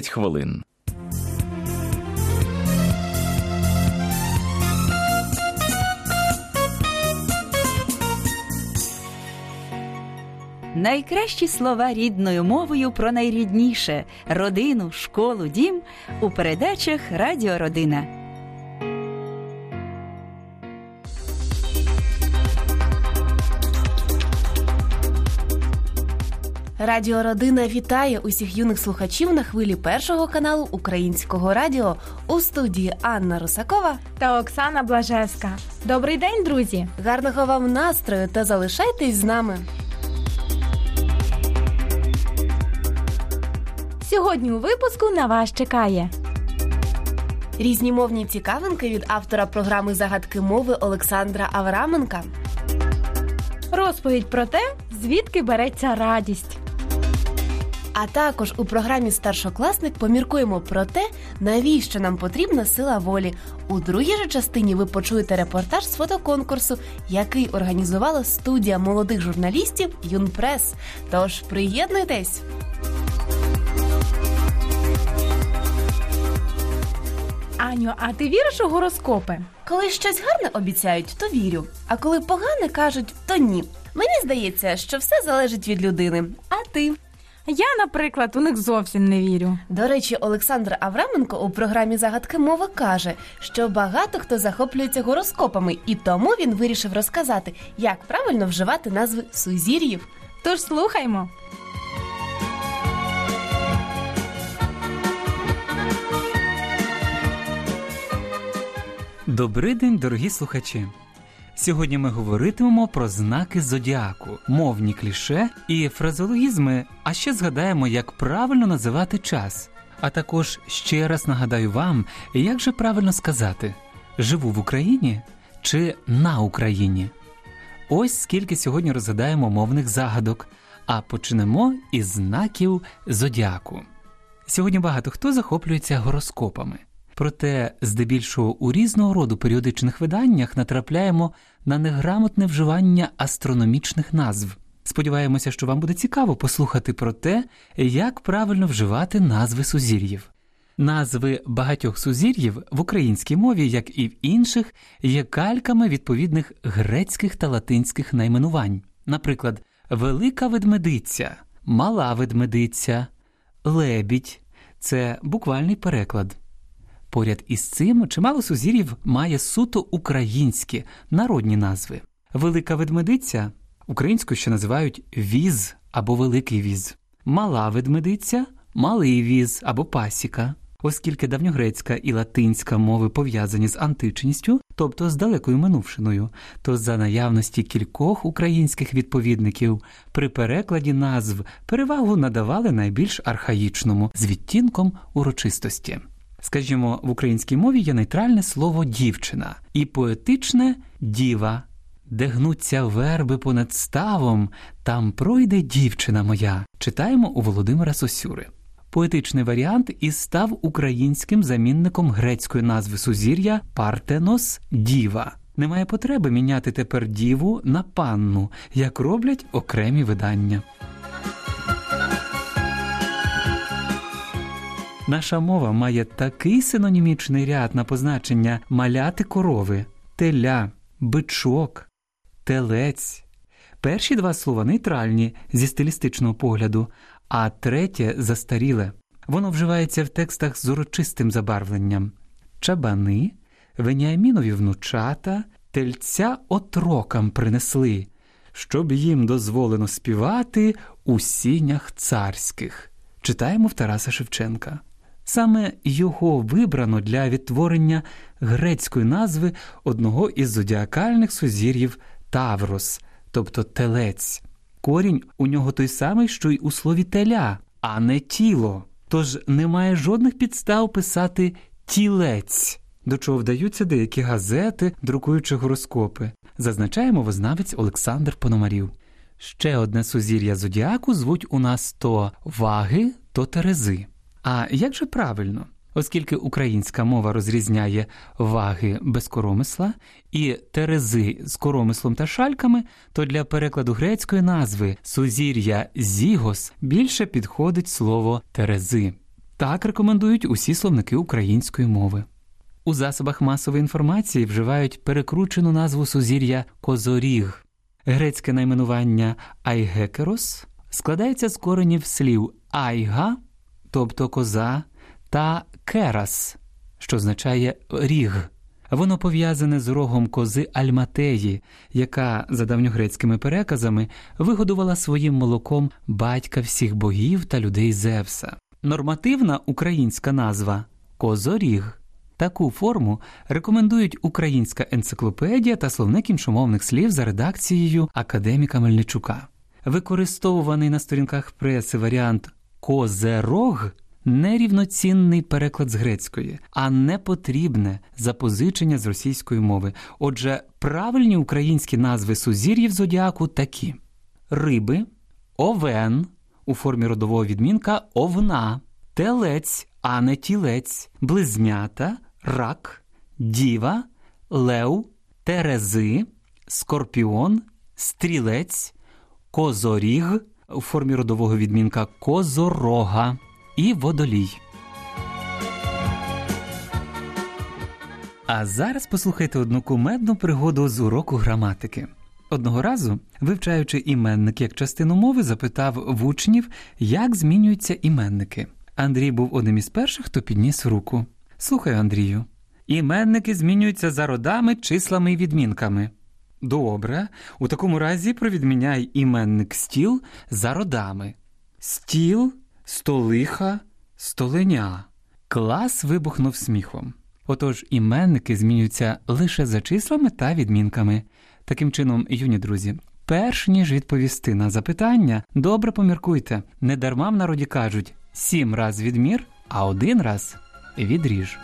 хвилин. Найкращі слова рідною мовою про найрідніше родину, школу, дім у передачах Радіо Родина. Радіо Родина вітає усіх юних слухачів на хвилі першого каналу Українського радіо у студії Анна Русакова та Оксана Блажевська. Добрий день, друзі! Гарного вам настрою та залишайтесь з нами. Сьогодні у випуску на вас чекає різні мовні цікавинки від автора програми Загадки мови Олександра Авраменка. Розповідь про те, звідки береться радість. А також у програмі Старшокласник поміркуємо про те, навіщо нам потрібна сила волі. У другій же частині ви почуєте репортаж з фотоконкурсу, який організувала студія молодих журналістів Юнпрес. Тож приєднуйтесь! Аню, а ти віриш у гороскопи? Коли щось гарне обіцяють, то вірю. А коли погане кажуть, то ні. Мені здається, що все залежить від людини. А ти? Я, наприклад, у них зовсім не вірю. До речі, Олександр Авраменко у програмі Загадки мови каже, що багато хто захоплюється гороскопами, і тому він вирішив розказати, як правильно вживати назви сузір'їв. Тож слухаймо. Добрий день, дорогі слухачі. Сьогодні ми говоритимемо про знаки зодіаку, мовні кліше і фразологізми, а ще згадаємо, як правильно називати час. А також ще раз нагадаю вам, як же правильно сказати: живу в Україні чи на Україні. Ось скільки сьогодні розгадаємо мовних загадок, а почнемо із знаків зодіаку. Сьогодні багато хто захоплюється гороскопами. Проте, здебільшого, у різного роду періодичних виданнях натрапляємо на неграмотне вживання астрономічних назв. Сподіваємося, що вам буде цікаво послухати про те, як правильно вживати назви сузір'їв. Назви багатьох сузір'їв в українській мові, як і в інших, є кальками відповідних грецьких та латинських найменувань, наприклад, велика ведмедиця, мала ведмедиця, лебідь це буквальний переклад. Поряд із цим чимало сузір'їв має суто українські народні назви. Велика ведмедиця українською ще називають віз або великий віз, мала ведмедиця малий віз або пасіка. Оскільки давньогрецька і латинська мови пов'язані з античністю, тобто з далекою минувшиною, то за наявності кількох українських відповідників при перекладі назв перевагу надавали найбільш архаїчному з відтінком урочистості. Скажімо, в українській мові є нейтральне слово дівчина і поетичне діва, де гнуться верби понад ставом, там пройде дівчина моя. Читаємо у Володимира Сосюри. Поетичний варіант і став українським замінником грецької назви сузір'я Партенос Діва. Немає потреби міняти тепер діву на панну, як роблять окремі видання. Наша мова має такий синонімічний ряд на позначення маляти корови, теля, бичок, телець. Перші два слова нейтральні зі стилістичного погляду, а третє застаріле. Воно вживається в текстах з урочистим забарвленням чабани, веніамінові внучата, тельця отрокам принесли, щоб їм дозволено співати у сінях царських. Читаємо в Тараса Шевченка. Саме його вибрано для відтворення грецької назви одного із зодіакальних сузір'їв Таврос, тобто телець. Корінь у нього той самий, що й у слові теля, а не тіло. Тож немає жодних підстав писати тілець, до чого вдаються деякі газети, друкуючи гороскопи. Зазначає мовознавець Олександр Пономарів. Ще одне сузір'я зодіаку звуть у нас то ваги, то терези. А як же правильно? Оскільки українська мова розрізняє ваги без коромисла і терези з коромислом та шальками, то для перекладу грецької назви сузір'я зігос більше підходить слово терези. Так рекомендують усі словники української мови. У засобах масової інформації вживають перекручену назву сузір'я козоріг. Грецьке найменування айгекерос складається з коренів слів айга, тобто коза, та керас, що означає ріг. Воно пов'язане з рогом кози Альматеї, яка, за давньогрецькими переказами, вигодувала своїм молоком батька всіх богів та людей Зевса. Нормативна українська назва козоріг. Таку форму рекомендують Українська енциклопедія та словник іншомовних слів за редакцією академіка Мельничука. Використовуваний на сторінках преси варіант козерог нерівноцінний переклад з грецької, а не потрібне запозичення з російської мови. Отже, правильні українські назви сузір'їв зодіаку такі: риби, овен у формі родового відмінка овна, телець, а не тілець, близнята, рак, діва, лев, терези, скорпіон, стрілець, козоріг у формі родового відмінка козорога і водолій. А зараз послухайте одну кумедну пригоду з уроку граматики. Одного разу, вивчаючи іменник як частину мови, запитав в учнів, як змінюються іменники. Андрій був одним із перших, хто підніс руку. Слухай, Андрію. Іменники змінюються за родами, числами і відмінками. Добре, у такому разі провідміняй іменник стіл за родами. Стіл, столиха, столеня. Клас вибухнув сміхом. Отож іменники змінюються лише за числами та відмінками. Таким чином, юні друзі, перш ніж відповісти на запитання, добре поміркуйте. Не дарма в народі кажуть сім раз відмір, а один раз відріж.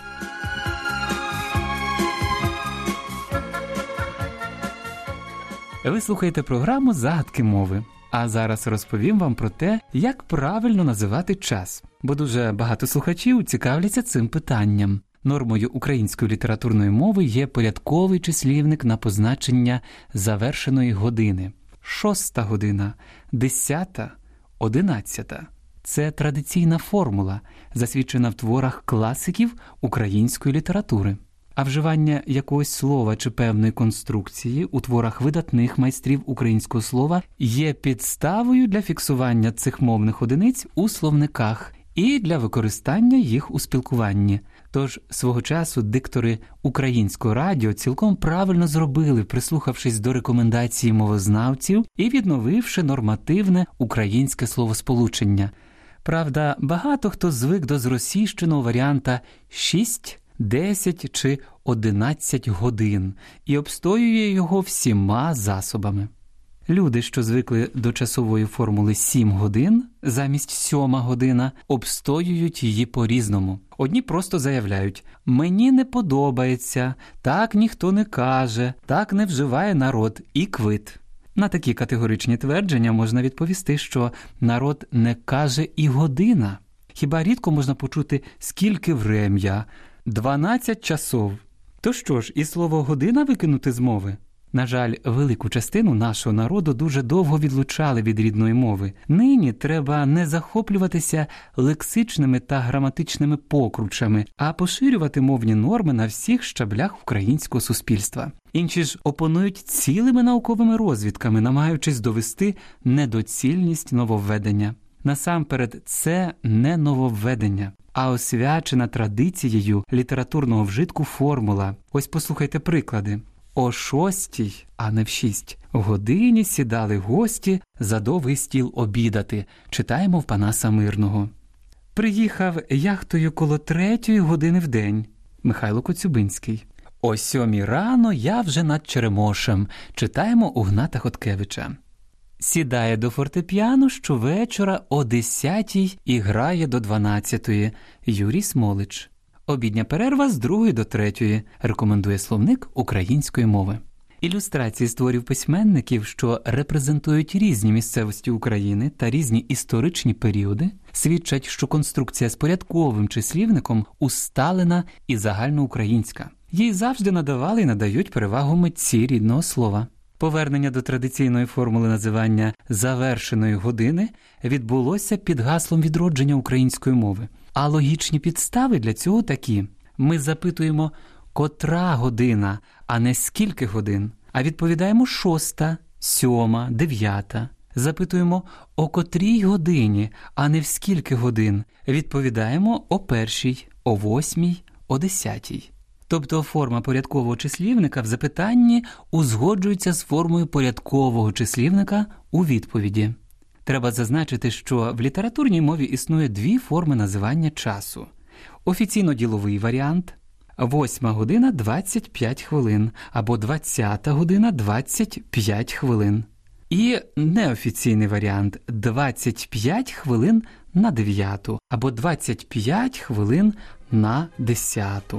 Ви слухаєте програму Загадки мови. А зараз розповім вам про те, як правильно називати час, бо дуже багато слухачів цікавляться цим питанням. Нормою української літературної мови є порядковий числівник на позначення завершеної години: шоста година, десята, одинадцята. Це традиційна формула, засвідчена в творах класиків української літератури. А вживання якогось слова чи певної конструкції у творах видатних майстрів українського слова є підставою для фіксування цих мовних одиниць у словниках і для використання їх у спілкуванні. Тож свого часу диктори українського радіо цілком правильно зробили, прислухавшись до рекомендацій мовознавців і відновивши нормативне українське словосполучення. Правда, багато хто звик до зросійщеного варіанта шість. 10 чи 11 годин і обстоює його всіма засобами. Люди, що звикли до часової формули 7 годин замість 7 година, обстоюють її по різному. Одні просто заявляють: мені не подобається, так ніхто не каже, так не вживає народ і квит. На такі категоричні твердження можна відповісти, що народ не каже і година. Хіба рідко можна почути, скільки врем'я, 12 часов. То що ж, і слово година викинути з мови? На жаль, велику частину нашого народу дуже довго відлучали від рідної мови. Нині треба не захоплюватися лексичними та граматичними покручами, а поширювати мовні норми на всіх щаблях українського суспільства. Інші ж опонують цілими науковими розвідками, намагаючись довести недоцільність нововведення. Насамперед, це не нововведення, а освячена традицією літературного вжитку формула. Ось послухайте приклади. О шостій, а не в шість, годині сідали гості за довгий стіл обідати. Читаємо в Панаса Мирного. Приїхав яхтою коло третьої години в день. Михайло Коцюбинський. О сьомій рано я вже над Черемошем. Читаємо у Гната Хоткевича. Сідає до фортепіано щовечора о десятій і грає до дванадцятої. Юрій Смолич. Обідня перерва з другої до третьої. Рекомендує словник української мови. Ілюстрації створів письменників, що репрезентують різні місцевості України та різні історичні періоди, свідчать, що конструкція з порядковим числівником усталена і загальноукраїнська. Їй завжди надавали і надають перевагу митці рідного слова. Повернення до традиційної формули називання завершеної години відбулося під гаслом відродження української мови. А логічні підстави для цього такі: ми запитуємо, котра година, а не скільки годин, а відповідаємо шоста, сьома, дев'ята. Запитуємо, о котрій годині, а не в скільки годин. Відповідаємо о першій, о восьмій, о десятій. Тобто форма порядкового числівника в запитанні узгоджується з формою порядкового числівника у відповіді. Треба зазначити, що в літературній мові існує дві форми називання часу: офіційно діловий варіант 8 година 25 хвилин або 20 година 25 хвилин. І неофіційний варіант 25 хвилин на 9 або 25 хвилин на 10.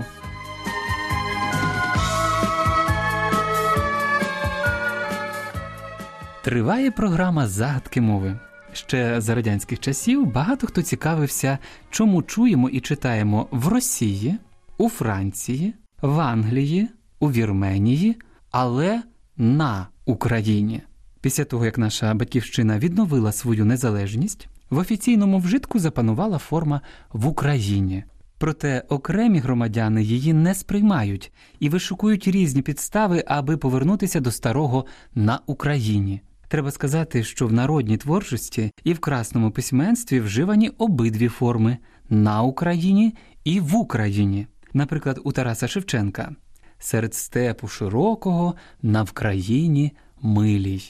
Триває програма загадки мови. Ще за радянських часів багато хто цікавився, чому чуємо і читаємо в Росії, у Франції, в Англії, у Вірменії, але на Україні. Після того, як наша батьківщина відновила свою незалежність, в офіційному вжитку запанувала форма в Україні. Проте окремі громадяни її не сприймають і вишукують різні підстави, аби повернутися до старого на Україні. Треба сказати, що в народній творчості і в красному письменстві вживані обидві форми на Україні і в Україні. Наприклад, у Тараса Шевченка серед степу широкого на Вкраїні милій.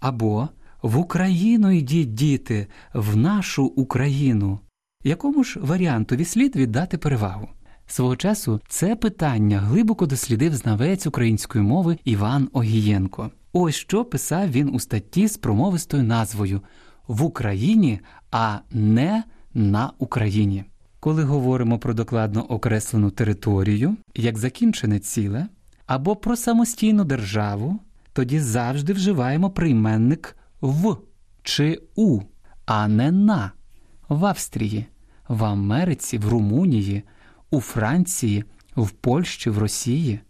Або в Україну йдіть, діти, в нашу Україну. Якому ж варіантові слід віддати перевагу? Свого часу це питання глибоко дослідив знавець української мови Іван Огієнко. Ось що писав він у статті з промовистою назвою В Україні, а не на Україні. Коли говоримо про докладно окреслену територію, як закінчене ціле, або про самостійну державу, тоді завжди вживаємо прийменник в чи у, а не на в Австрії, в Америці, в Румунії, у Франції, в Польщі, в Росії.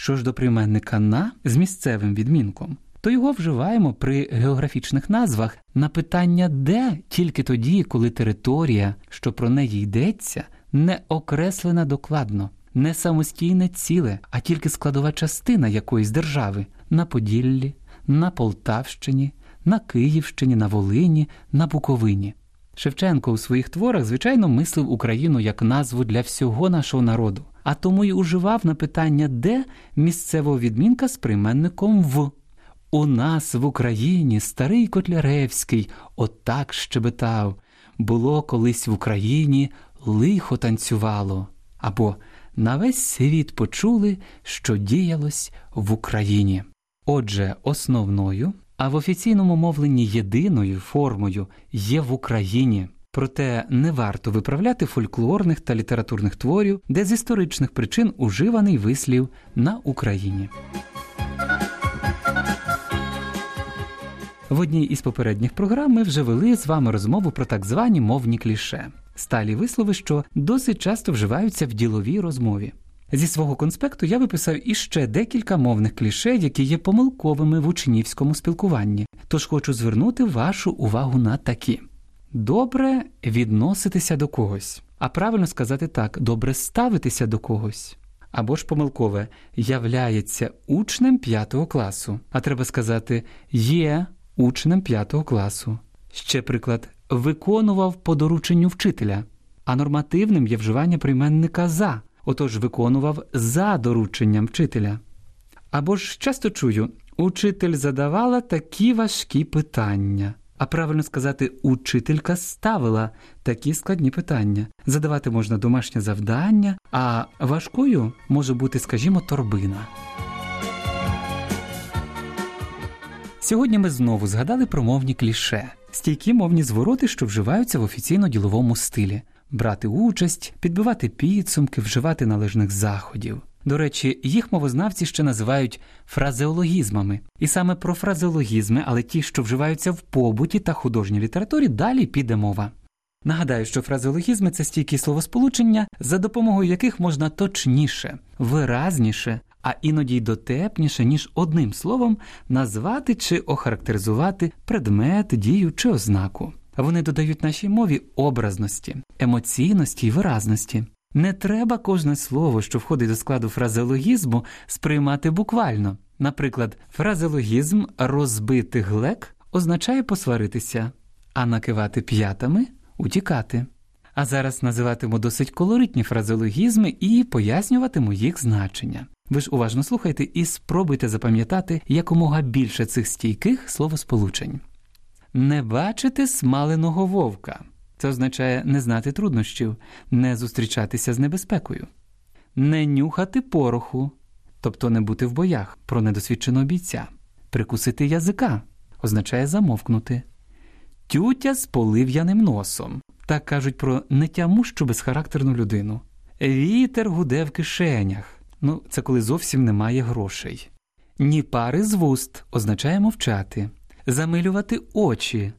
Що ж до прийменника на з місцевим відмінком, то його вживаємо при географічних назвах на питання де тільки тоді, коли територія, що про неї йдеться, не окреслена докладно, не самостійне ціле, а тільки складова частина якоїсь держави на Поділлі, на Полтавщині, на Київщині, на Волині, на Буковині. Шевченко у своїх творах, звичайно, мислив Україну як назву для всього нашого народу, а тому й уживав на питання де місцевого відмінка з прийменником в. У нас в Україні старий Котляревський отак щебетав було колись в Україні лихо танцювало, або на весь світ почули, що діялось в Україні. Отже, основною, а в офіційному мовленні єдиною формою є в Україні. Проте не варто виправляти фольклорних та літературних творів, де з історичних причин уживаний вислів на Україні. В одній із попередніх програм ми вже вели з вами розмову про так звані мовні кліше, сталі вислови, що досить часто вживаються в діловій розмові. Зі свого конспекту я виписав іще декілька мовних кліше, які є помилковими в учнівському спілкуванні. Тож хочу звернути вашу увагу на такі: добре відноситися до когось, а правильно сказати так, добре ставитися до когось. Або ж помилкове являється учнем п'ятого класу, а треба сказати є учнем п'ятого класу. Ще приклад виконував по дорученню вчителя, а нормативним є вживання прийменника за, отож виконував за дорученням вчителя. Або ж часто чую, учитель задавала такі важкі питання. А правильно сказати, учителька ставила такі складні питання. Задавати можна домашнє завдання, а важкою може бути, скажімо, торбина. Сьогодні ми знову згадали про мовні кліше, стійкі мовні звороти, що вживаються в офіційно-діловому стилі брати участь, підбивати підсумки, вживати належних заходів. До речі, їх мовознавці ще називають фразеологізмами, і саме про фразеологізми, але ті, що вживаються в побуті та художній літературі, далі піде мова. Нагадаю, що фразеологізми це стійкі словосполучення, за допомогою яких можна точніше, виразніше, а іноді й дотепніше, ніж одним словом, назвати чи охарактеризувати предмет, дію чи ознаку. Вони додають нашій мові образності, емоційності і виразності. Не треба кожне слово, що входить до складу фразеологізму, сприймати буквально. Наприклад, фразеологізм розбити глек означає посваритися, а накивати п'ятами утікати. А зараз називатиму досить колоритні фразеологізми і пояснюватиму їх значення. Ви ж уважно слухайте і спробуйте запам'ятати якомога більше цих стійких словосполучень. Не бачити смаленого вовка. Це означає не знати труднощів, не зустрічатися з небезпекою, не нюхати пороху, тобто не бути в боях про недосвідченого бійця, прикусити язика означає замовкнути, тютя з полив'яним носом. Так кажуть про нетямущу безхарактерну людину. Вітер гуде в кишенях. Ну, це коли зовсім немає грошей. Ні пари з вуст означає мовчати, замилювати очі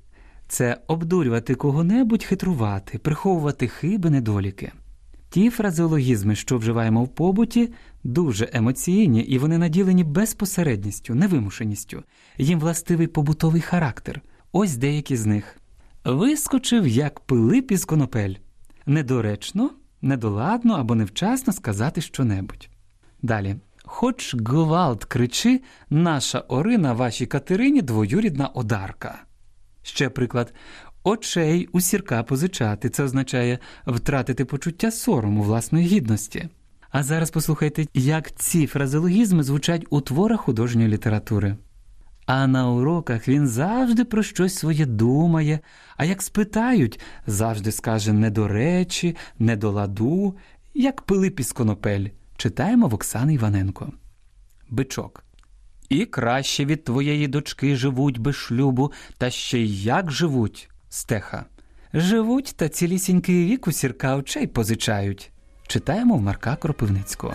це обдурювати кого-небудь, хитрувати, приховувати хиби, недоліки. Ті фразеологізми, що вживаємо в побуті, дуже емоційні і вони наділені безпосередністю, невимушеністю, їм властивий побутовий характер. Ось деякі з них. Вискочив, як Пилип із конопель. Недоречно, недоладно або невчасно сказати щонебудь. Далі. Хоч гвалт кричи, наша Орина вашій Катерині двоюрідна одарка. Ще приклад. Очей у сірка позичати це означає втратити почуття сорому власної гідності. А зараз послухайте, як ці фразеологізми звучать у творах художньої літератури. А на уроках він завжди про щось своє думає, а як спитають, завжди скаже не до речі, не до ладу, як Пилип із конопель. Читаємо в Оксани Іваненко. Бичок. І краще від твоєї дочки живуть без шлюбу, та ще й як живуть, стеха. Живуть та цілісінький вік у сірка очей позичають. Читаємо в Марка Кропивницького.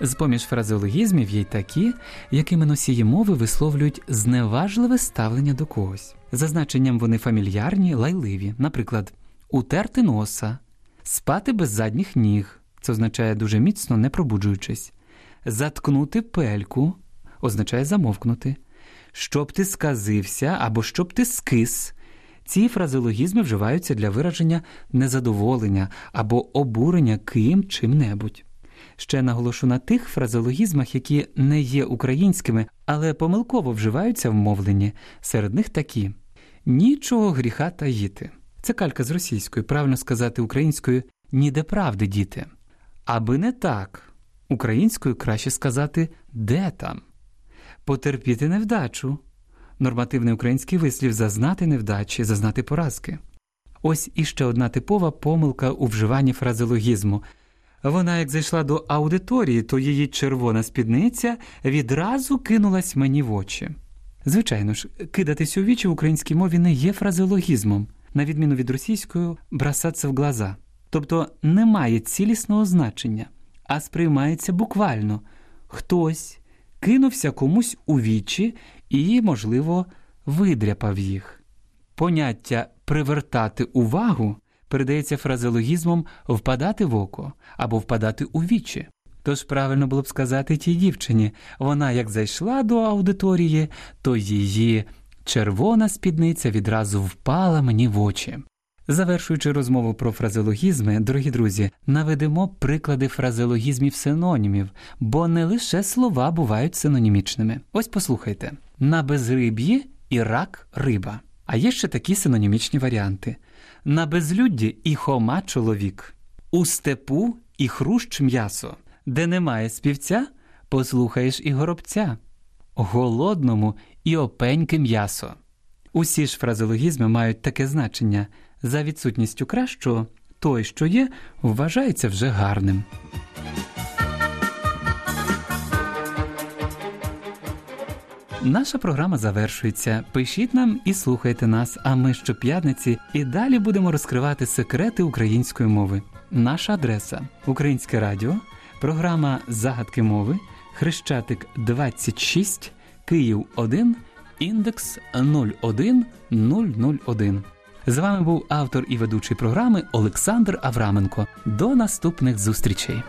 З поміж фразеологізмів є й такі, якими носії мови висловлюють зневажливе ставлення до когось. За значенням вони фамільярні, лайливі, наприклад, утерти носа, спати без задніх ніг, це означає дуже міцно, не пробуджуючись, заткнути пельку означає замовкнути, щоб ти сказився або щоб ти скис. Ці фразеологізми вживаються для вираження незадоволення або обурення ким чим-небудь. Ще наголошу на тих фразеологізмах, які не є українськими, але помилково вживаються в мовленні. Серед них такі: нічого гріха таїти. Це калька з російської, правильно сказати українською ніде правди, діти. Аби не так, українською краще сказати де там, потерпіти невдачу. Нормативний український вислів зазнати невдачі, зазнати поразки. Ось іще одна типова помилка у вживанні фразеологізму. Вона, як зайшла до аудиторії, то її червона спідниця відразу кинулась мені в очі. Звичайно ж, кидатись у вічі в українській мові не є фразеологізмом на відміну від російської, бросаться в глаза. Тобто немає цілісного значення, а сприймається буквально хтось кинувся комусь у вічі і, можливо, видряпав їх. Поняття привертати увагу передається фразеологізмом впадати в око або впадати у вічі. Тож правильно було б сказати тій дівчині вона як зайшла до аудиторії, то її Червона спідниця відразу впала мені в очі. Завершуючи розмову про фразеологізми, дорогі друзі, наведемо приклади фразеологізмів синонімів, бо не лише слова бувають синонімічними. Ось послухайте: на безриб'ї і рак риба. А є ще такі синонімічні варіанти: на безлюдді і хома чоловік, у степу і хрущ м'ясо, де немає співця, послухаєш і горобця голодному і опеньке м'ясо. Усі ж фразеологізми мають таке значення за відсутністю кращого, той, що є, вважається вже гарним. Наша програма завершується. Пишіть нам і слухайте нас, а ми щоп'ятниці і далі будемо розкривати секрети української мови. Наша адреса Українське Радіо, програма Загадки мови. Хрещатик 26, Київ 1, індекс 01001. З вами був автор і ведучий програми Олександр Авраменко. До наступних зустрічей.